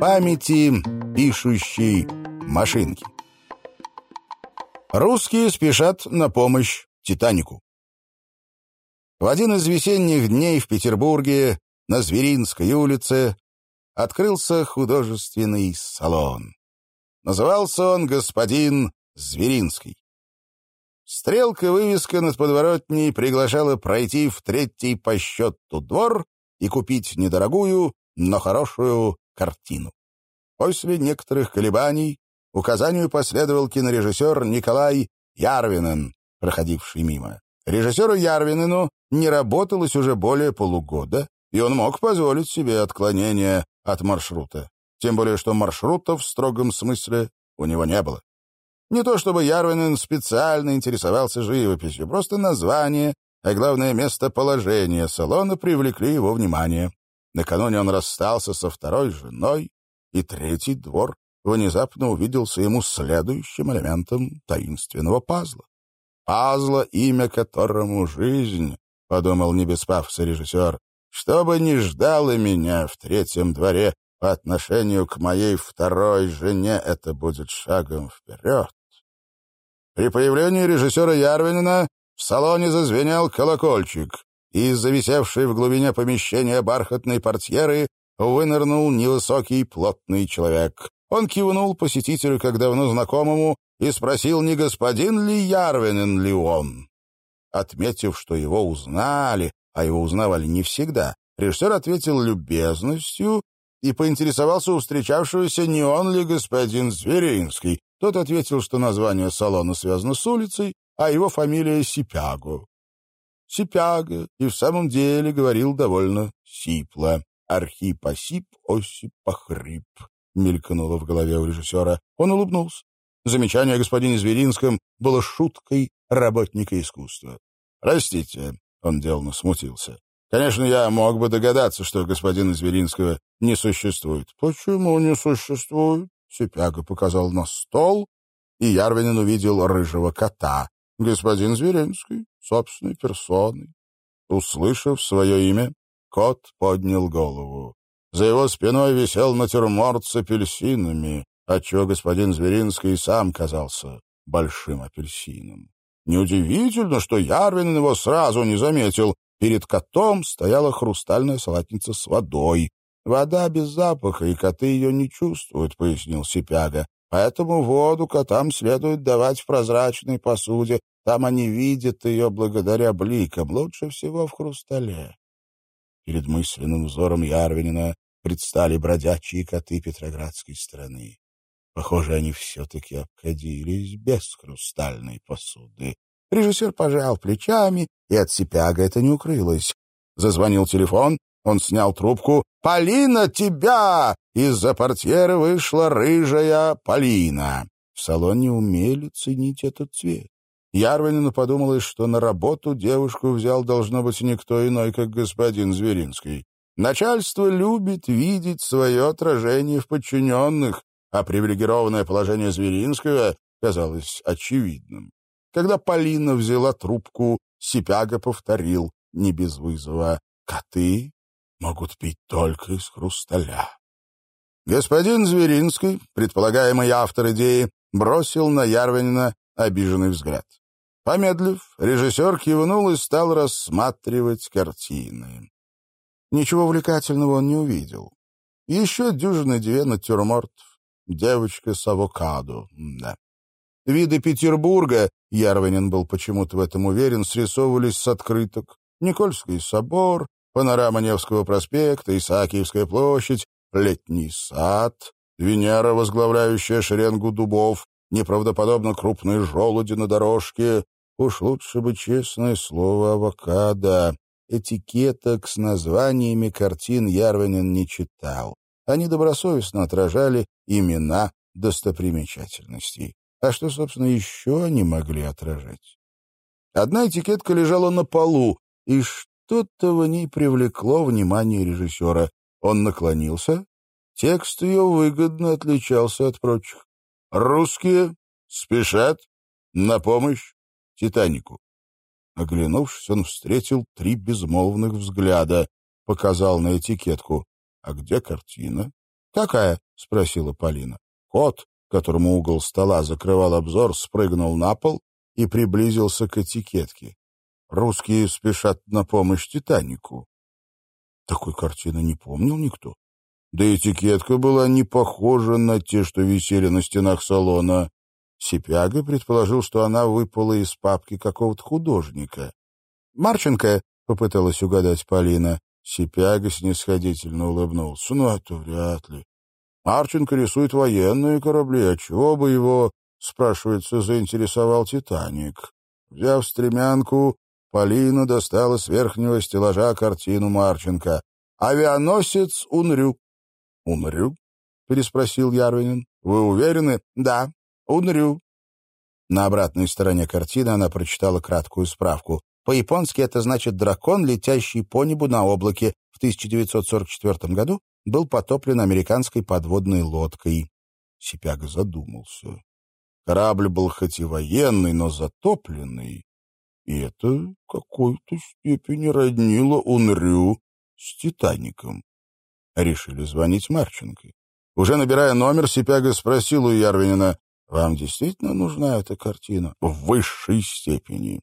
Памяти пишущей машинки. Русские спешат на помощь «Титанику». В один из весенних дней в Петербурге на Зверинской улице открылся художественный салон. Назывался он «Господин Зверинский». Стрелка-вывеска над подворотней приглашала пройти в третий по счету двор и купить недорогую, но хорошую картину. После некоторых колебаний указанию последовал кинорежиссер Николай Ярвинен, проходивший мимо. Режиссеру Ярвинену не работалось уже более полугода, и он мог позволить себе отклонение от маршрута. Тем более, что маршрута в строгом смысле у него не было. Не то чтобы Ярвинен специально интересовался живописью, просто название, а главное местоположение салона привлекли его внимание. Накануне он расстался со второй женой, и третий двор внезапно увиделся ему следующим элементом таинственного пазла. Пазла, имя которому жизнь, — подумал не режиссер, — что бы ни ждало меня в третьем дворе по отношению к моей второй жене, это будет шагом вперед. При появлении режиссера Ярвинина в салоне зазвенел колокольчик, и из зависевшей в глубине помещения бархатной портьеры вынырнул невысокий плотный человек. Он кивнул посетителю как давно знакомому и спросил, не господин ли Ярвинен ли он. Отметив, что его узнали, а его узнавали не всегда, режиссер ответил любезностью и поинтересовался у встречавшегося, не он ли господин Зверинский. Тот ответил, что название салона связано с улицей, а его фамилия Сипяго. Сипяго и в самом деле говорил довольно сипло. Архип Осип Осип Похрип мелькнуло в голове у режиссера. Он улыбнулся. Замечание о господине Зверинском было шуткой работника искусства. «Простите», — он деланно смутился. «Конечно, я мог бы догадаться, что господина Зверинского не существует». «Почему не существует?» — Сипяга показал на стол, и Ярвинин увидел рыжего кота. Господин Зверинский, собственной персоной. Услышав свое имя, кот поднял голову. За его спиной висел натюрморт с апельсинами, отчего господин Зверинский сам казался большим апельсином. Неудивительно, что Ярвин его сразу не заметил. Перед котом стояла хрустальная салатница с водой. «Вода без запаха, и коты ее не чувствуют», — пояснил Сипяга. «Поэтому воду котам следует давать в прозрачной посуде. Там они видят ее благодаря бликам, лучше всего в хрустале». Перед мысленным взором Ярвинина предстали бродячие коты Петроградской страны. Похоже, они все-таки обходились без хрустальной посуды. Режиссер пожал плечами, и от Сипяга это не укрылось. Зазвонил телефон, он снял трубку. «Полина, тебя!» Из-за портьеры вышла рыжая Полина. В салоне умели ценить этот цвет. Ярванину подумалось, что на работу девушку взял, должно быть, никто иной, как господин Зверинский. Начальство любит видеть свое отражение в подчиненных, а привилегированное положение Зверинского казалось очевидным. Когда Полина взяла трубку, Сипяга повторил, не без вызова, «Коты могут пить только из хрусталя». Господин Зверинский, предполагаемый автор идеи, бросил на Ярвинина обиженный взгляд. Помедлив, режиссер кивнул и стал рассматривать картины. Ничего увлекательного он не увидел. Еще дюжины две натюрмортов. Девочка с авокадо, да. Виды Петербурга, Ярванин был почему-то в этом уверен, срисовывались с открыток. Никольский собор, панорама Невского проспекта, Исаакиевская площадь, летний сад, Венера, возглавляющая шеренгу дубов, неправдоподобно крупные желуди на дорожке. Уж лучше бы честное слово авокадо. Этикеток с названиями картин Ярванин не читал. Они добросовестно отражали имена достопримечательностей. А что, собственно, еще они могли отражать? Одна этикетка лежала на полу, и что-то в ней привлекло внимание режиссера. Он наклонился. Текст ее выгодно отличался от прочих. «Русские спешат на помощь Титанику». Оглянувшись, он встретил три безмолвных взгляда, показал на этикетку. А где картина? «Какая?» — спросила Полина. Кот, которому угол стола закрывал обзор, спрыгнул на пол и приблизился к этикетке. «Русские спешат на помощь Титанику». Такой картины не помнил никто. Да этикетка была не похожа на те, что висели на стенах салона. Сипяга предположил, что она выпала из папки какого-то художника. «Марченко», — попыталась угадать Полина. Сипяга снисходительно улыбнулся. «Ну, это вряд ли. Марченко рисует военные корабли, а чего бы его, спрашивается, заинтересовал «Титаник». Взяв стремянку, Полина достала с верхнего стеллажа картину Марченко. «Авианосец Унрюк». «Унрюк?» — переспросил Ярвинин. «Вы уверены?» «Да, Унрю». На обратной стороне картины она прочитала краткую справку. По-японски это значит «дракон, летящий по небу на облаке». В 1944 году был потоплен американской подводной лодкой. Сипяга задумался. Корабль был хоть и военный, но затопленный, и это в какой-то степени роднило Унрю с «Титаником». Решили звонить Марченко. Уже набирая номер, Сипяга спросил у Ярвинина, «Вам действительно нужна эта картина?» «В высшей степени».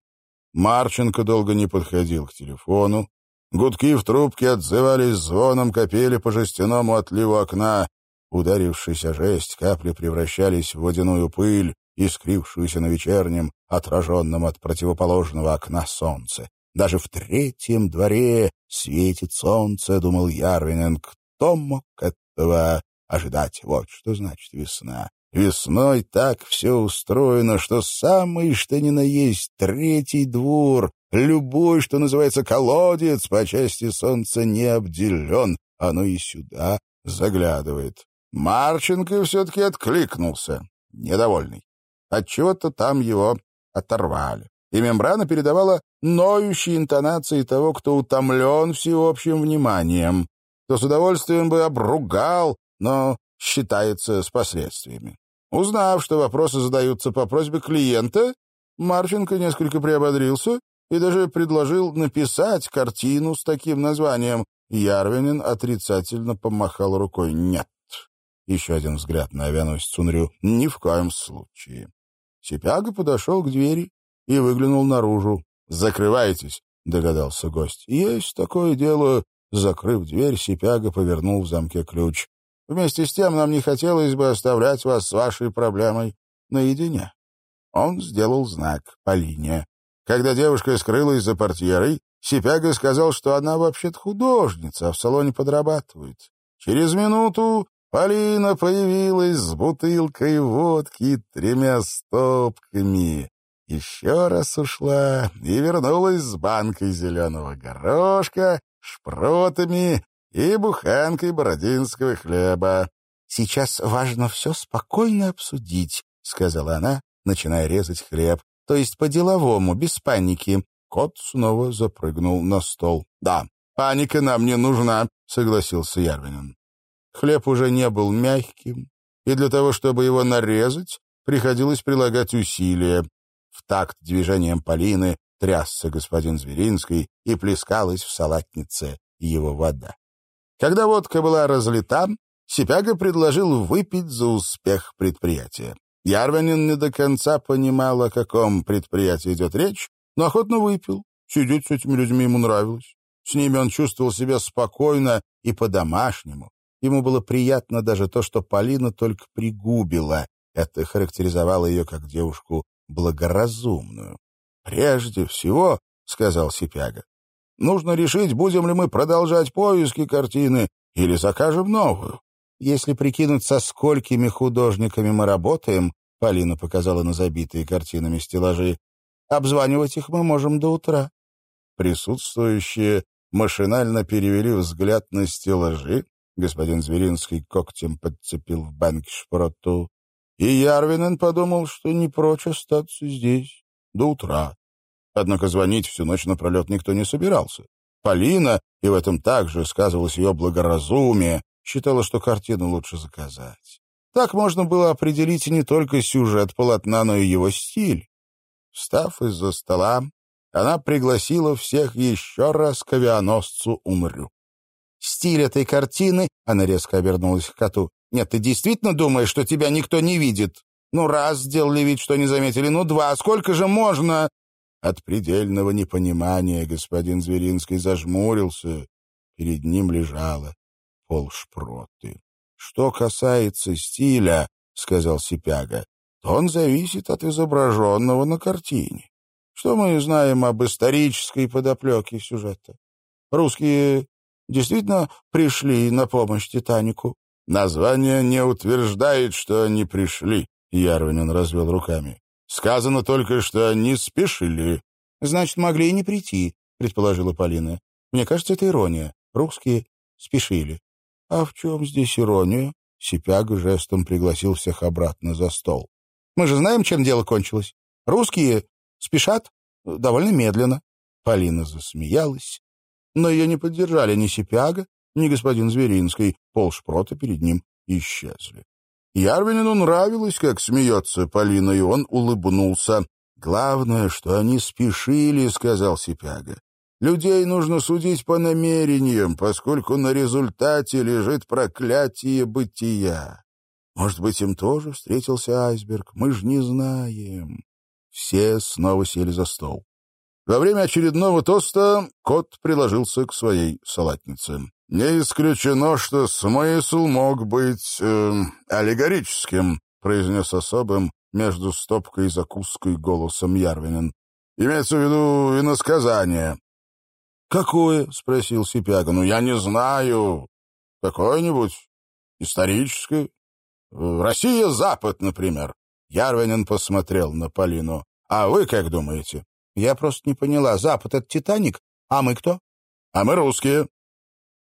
Марченко долго не подходил к телефону. Гудки в трубке отзывались звоном, капели по жестяному отливу окна. Ударившись о жесть, капли превращались в водяную пыль, искрившуюся на вечернем, отраженном от противоположного окна солнце. Даже в третьем дворе светит солнце, — думал Ярвинен. Кто мог этого ожидать? Вот что значит весна. Весной так все устроено, что самый что ни на есть третий двор, любой, что называется, колодец по части солнца не обделен, оно и сюда заглядывает. Марченко все-таки откликнулся, недовольный. Отчего-то там его оторвали. И мембрана передавала ноющие интонации того, кто утомлен всеобщим вниманием, кто с удовольствием бы обругал, но считается с последствиями. Узнав, что вопросы задаются по просьбе клиента, Марченко несколько приободрился и даже предложил написать картину с таким названием. Ярвинин отрицательно помахал рукой. «Нет». Еще один взгляд на авианосец Цунрю. «Ни в коем случае». Сипяга подошел к двери и выглянул наружу. «Закрывайтесь», — догадался гость. «Есть такое дело». Закрыв дверь, Сипяга повернул в замке ключ. Вместе с тем нам не хотелось бы оставлять вас с вашей проблемой наедине. Он сделал знак Полине. Когда девушка скрылась за портьерой, Сипяга сказал, что она вообще-то художница, а в салоне подрабатывает. Через минуту Полина появилась с бутылкой водки и тремя стопками. Еще раз ушла и вернулась с банкой зеленого горошка, шпротами и буханкой бородинского хлеба. — Сейчас важно все спокойно обсудить, — сказала она, начиная резать хлеб. — То есть по-деловому, без паники. Кот снова запрыгнул на стол. — Да, паника нам не нужна, — согласился Ярвинин. Хлеб уже не был мягким, и для того, чтобы его нарезать, приходилось прилагать усилия. В такт движением Полины трясся господин Зверинский и плескалась в салатнице его вода. Когда водка была разлита, Сипяга предложил выпить за успех предприятия. Ярванин не до конца понимал, о каком предприятии идет речь, но охотно выпил. Сидеть с этими людьми ему нравилось. С ними он чувствовал себя спокойно и по-домашнему. Ему было приятно даже то, что Полина только пригубила. Это характеризовало ее как девушку благоразумную. «Прежде всего, — сказал Сипяга, Нужно решить, будем ли мы продолжать поиски картины или закажем новую. Если прикинуть, со сколькими художниками мы работаем, Полина показала на забитые картинами стеллажи, обзванивать их мы можем до утра. Присутствующие машинально перевели взгляд на стеллажи, господин Зверинский когтем подцепил в банке шпроту, и Ярвинен подумал, что не прочь остаться здесь до утра. Однако звонить всю ночь напролет никто не собирался. Полина, и в этом также сказывалось ее благоразумие, считала, что картину лучше заказать. Так можно было определить не только сюжет полотна, но и его стиль. Встав из-за стола, она пригласила всех еще раз к авианосцу Умрю. стиль этой картины...» Она резко обернулась к коту. «Нет, ты действительно думаешь, что тебя никто не видит? Ну, раз сделали вид, что не заметили, ну, два. Сколько же можно?» От предельного непонимания господин Зверинский зажмурился. Перед ним лежала полшпроты. «Что касается стиля, — сказал Сипяга, — то он зависит от изображенного на картине. Что мы знаем об исторической подоплеке сюжета? Русские действительно пришли на помощь «Титанику»? Название не утверждает, что они пришли, — Ярвинин развел руками. Сказано только, что они спешили. — Значит, могли и не прийти, — предположила Полина. — Мне кажется, это ирония. Русские спешили. — А в чем здесь ирония? Сипяга жестом пригласил всех обратно за стол. — Мы же знаем, чем дело кончилось. Русские спешат довольно медленно. Полина засмеялась, но ее не поддержали ни Сипяга, ни господин Зверинский. Полшпрота перед ним исчезли. Ярвинину нравилось, как смеется Полина, и он улыбнулся. «Главное, что они спешили», — сказал Сипяга. «Людей нужно судить по намерениям, поскольку на результате лежит проклятие бытия. Может быть, им тоже встретился айсберг? Мы же не знаем». Все снова сели за стол. Во время очередного тоста кот приложился к своей салатнице. «Не исключено, что смысл мог быть э, аллегорическим», — произнес особым между стопкой и закуской голосом Ярвинин. «Имеется в виду иносказание». «Какое?» — спросил Сипяга. «Ну, я не знаю. Какое-нибудь историческое. Россия-Запад, например». Ярвинин посмотрел на Полину. «А вы как думаете?» «Я просто не поняла. Запад — это Титаник, а мы кто?» «А мы русские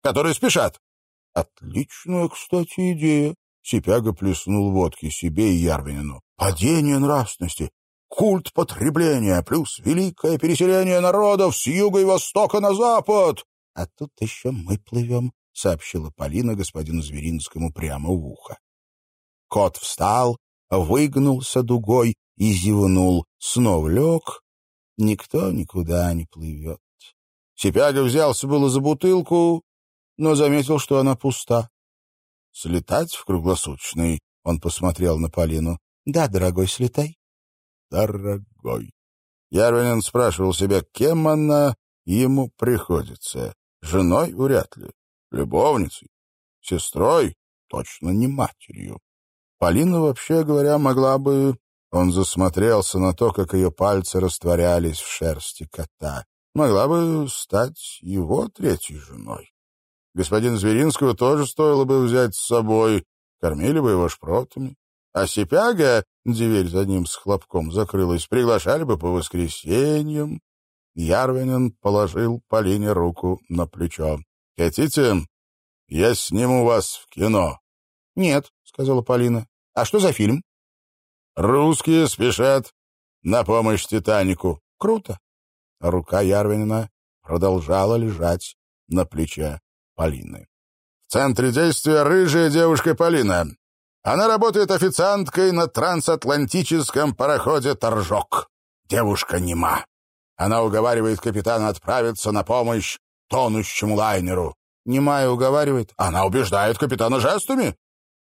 которые спешат. — Отличная, кстати, идея. Сипяга плеснул водки себе и Ярвинину. — Падение нравственности, культ потребления, плюс великое переселение народов с юга и востока на запад. — А тут еще мы плывем, — сообщила Полина господину Зверинскому прямо в ухо. Кот встал, выгнулся дугой и зевнул. Снова лег. Никто никуда не плывет. Сипяга взялся было за бутылку, но заметил, что она пуста. «Слетать в круглосуточный?» — он посмотрел на Полину. «Да, дорогой, слетай». «Дорогой». Ярвинин спрашивал себя, кем она ему приходится. Женой вряд ли, любовницей, сестрой, точно не матерью. Полина, вообще говоря, могла бы... Он засмотрелся на то, как ее пальцы растворялись в шерсти кота. Могла бы стать его третьей женой. Господин Зверинского тоже стоило бы взять с собой, кормили бы его шпротами. А Сипяга, дверь за ним с хлопком закрылась, приглашали бы по воскресеньям. Ярвинин положил Полине руку на плечо. — Хотите, я сниму вас в кино? — Нет, — сказала Полина. — А что за фильм? — Русские спешат на помощь «Титанику». — Круто. Рука Ярвинина продолжала лежать на плече Полины. В центре действия рыжая девушка Полина. Она работает официанткой на трансатлантическом пароходе «Торжок». Девушка нема. Она уговаривает капитана отправиться на помощь тонущему лайнеру. Немая уговаривает. Она убеждает капитана жестами.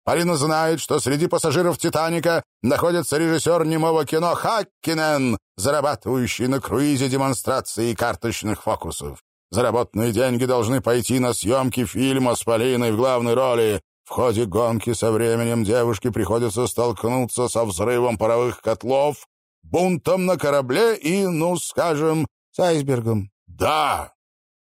Полина знает, что среди пассажиров «Титаника» находится режиссер немого кино Хаккинен, зарабатывающий на круизе демонстрации карточных фокусов. Заработанные деньги должны пойти на съемки фильма с Полиной в главной роли. В ходе гонки со временем девушке приходится столкнуться со взрывом паровых котлов, бунтом на корабле и, ну, скажем, с айсбергом. Да,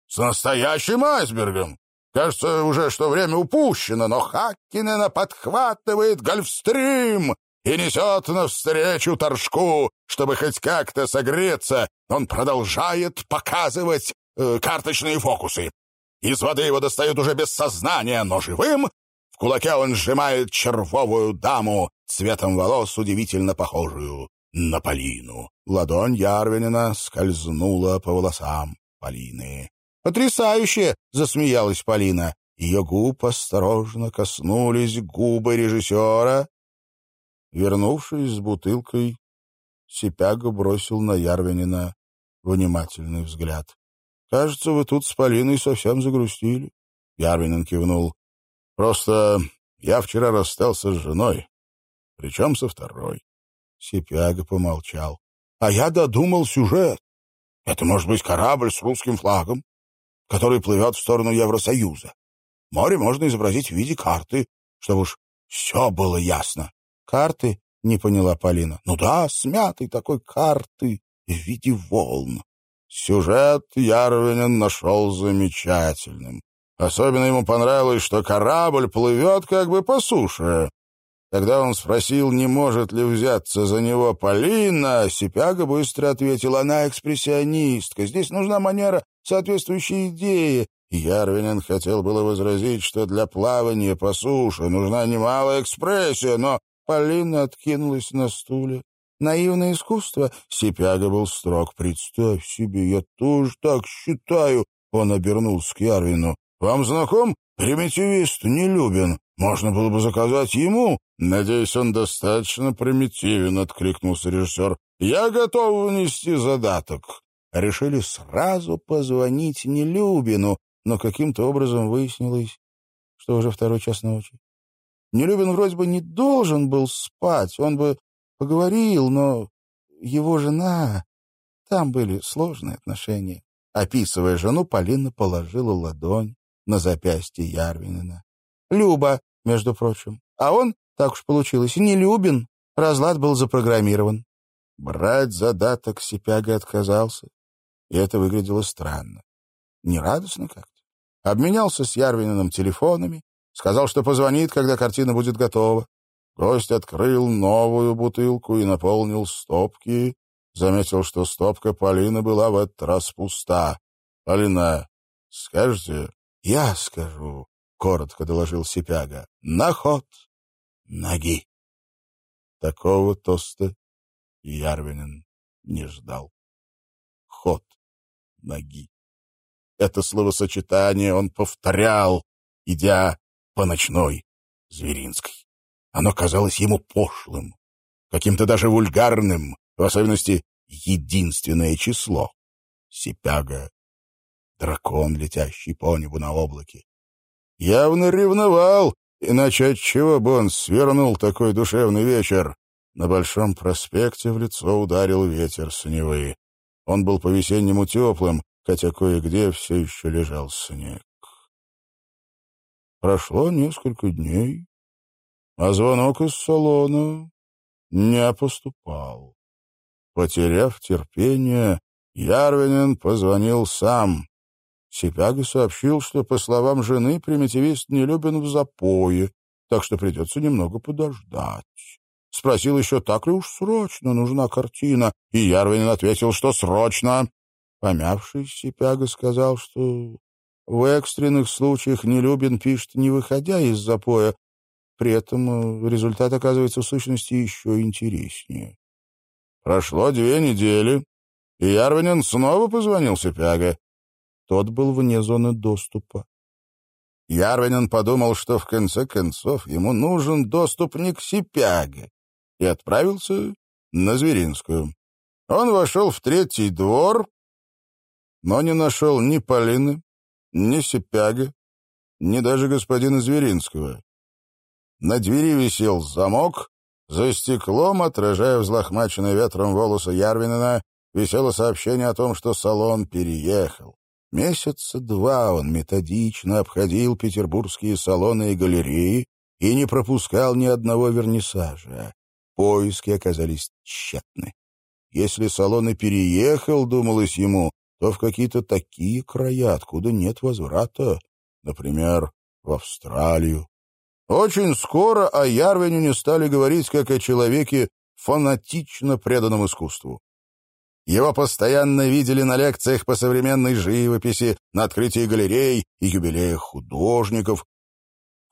с настоящим айсбергом. Кажется уже, что время упущено, но Хаккинена подхватывает гольфстрим и несет навстречу торжку, чтобы хоть как-то согреться. Он продолжает показывать э, карточные фокусы. Из воды его достают уже без сознания, но живым. В кулаке он сжимает червовую даму, цветом волос удивительно похожую на Полину. Ладонь Ярвинина скользнула по волосам Полины. «Потрясающе!» — засмеялась Полина. Ее губ осторожно коснулись губы режиссера. Вернувшись с бутылкой, Сипяга бросил на Ярвинина внимательный взгляд. Кажется, вы тут с Полиной совсем загрустили. Ярвинен кивнул. Просто я вчера расстался с женой, причем со второй. Сипяга помолчал. А я додумал сюжет. Это может быть корабль с русским флагом, который плывет в сторону Евросоюза. Море можно изобразить в виде карты, чтобы уж все было ясно. Карты? Не поняла Полина. Ну да, смятой такой карты в виде волн. Сюжет Ярвинен нашел замечательным. Особенно ему понравилось, что корабль плывет как бы по суше. Когда он спросил, не может ли взяться за него Полина, Сипяга быстро ответил, она экспрессионистка, здесь нужна манера, соответствующая идее. Ярвинен хотел было возразить, что для плавания по суше нужна немалая экспрессия, но Полина откинулась на стуле. Наивное искусство. Сипяга был строг. Представь себе, я тоже так считаю. Он обернулся к Ярвину. Вам знаком? Примитивист Нелюбин. Можно было бы заказать ему. Надеюсь, он достаточно примитивен, откликнулся режиссер. Я готов внести задаток. Решили сразу позвонить Нелюбину, но каким-то образом выяснилось, что уже второй час ночи. Нелюбин вроде бы не должен был спать, он бы поговорил, но его жена... Там были сложные отношения. Описывая жену, Полина положила ладонь на запястье Ярвинина. Люба, между прочим. А он, так уж получилось, не Любин. Разлад был запрограммирован. Брать задаток Сипяга отказался, и это выглядело странно. Нерадостно как-то. Обменялся с Ярвининым телефонами, сказал, что позвонит, когда картина будет готова. Гость открыл новую бутылку и наполнил стопки. Заметил, что стопка Полины была в этот раз пуста. — Полина, скажете? — Я скажу, — коротко доложил Сипяга. — На ход ноги. Такого тоста Ярвинин не ждал. Ход ноги. Это словосочетание он повторял, идя по ночной Зверинской. Оно казалось ему пошлым, каким-то даже вульгарным, в особенности единственное число — Сипяга дракон, летящий по небу на облаке. Явно ревновал, иначе отчего бы он свернул такой душевный вечер? На Большом проспекте в лицо ударил ветер с Невы. Он был по-весеннему теплым, хотя кое-где все еще лежал снег. Прошло несколько дней, а звонок из салона не поступал. Потеряв терпение, Ярвинен позвонил сам. Сипяга сообщил, что, по словам жены, примитивист не любен в запое, так что придется немного подождать. Спросил еще, так ли уж срочно нужна картина, и Ярвинин ответил, что срочно. Помявшись, Сипяга сказал, что в экстренных случаях Нелюбин пишет, не выходя из запоя, при этом результат оказывается в сущности еще интереснее. Прошло две недели, и Ярвинин снова позвонил Сипяга. Тот был вне зоны доступа. Ярвинин подумал, что в конце концов ему нужен доступ не к Сипяге, и отправился на Зверинскую. Он вошел в третий двор, но не нашел ни Полины, ни Сипяга, ни даже господина Зверинского. На двери висел замок, за стеклом, отражая взлохмаченные ветром волосы Ярвинина, висело сообщение о том, что салон переехал. Месяца два он методично обходил петербургские салоны и галереи и не пропускал ни одного вернисажа. Поиски оказались тщетны. Если салон и переехал, думалось ему, то в какие-то такие края, откуда нет возврата, например, в Австралию. Очень скоро о Ярвине стали говорить как о человеке, фанатично преданном искусству. Его постоянно видели на лекциях по современной живописи, на открытии галерей и юбилеях художников.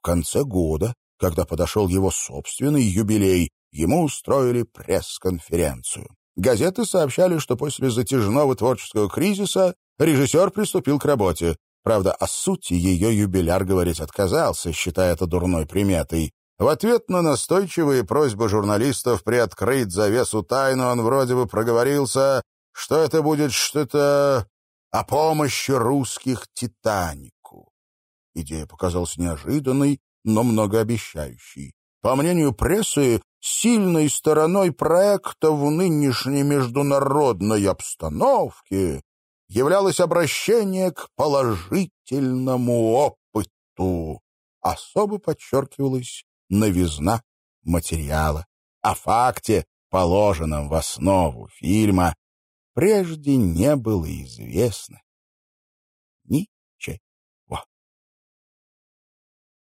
В конце года, когда подошел его собственный юбилей, ему устроили пресс-конференцию. Газеты сообщали, что после затяжного творческого кризиса режиссер приступил к работе. Правда, о сути ее юбиляр говорить отказался, считая это дурной приметой. В ответ на настойчивые просьбы журналистов приоткрыть завесу тайны он вроде бы проговорился, что это будет что-то о помощи русских Титанику. Идея показалась неожиданной, но многообещающей. По мнению прессы, сильной стороной проекта в нынешней международной обстановке являлось обращение к положительному опыту. Особо подчеркивалась новизна материала. О факте, положенном в основу фильма, прежде не было известно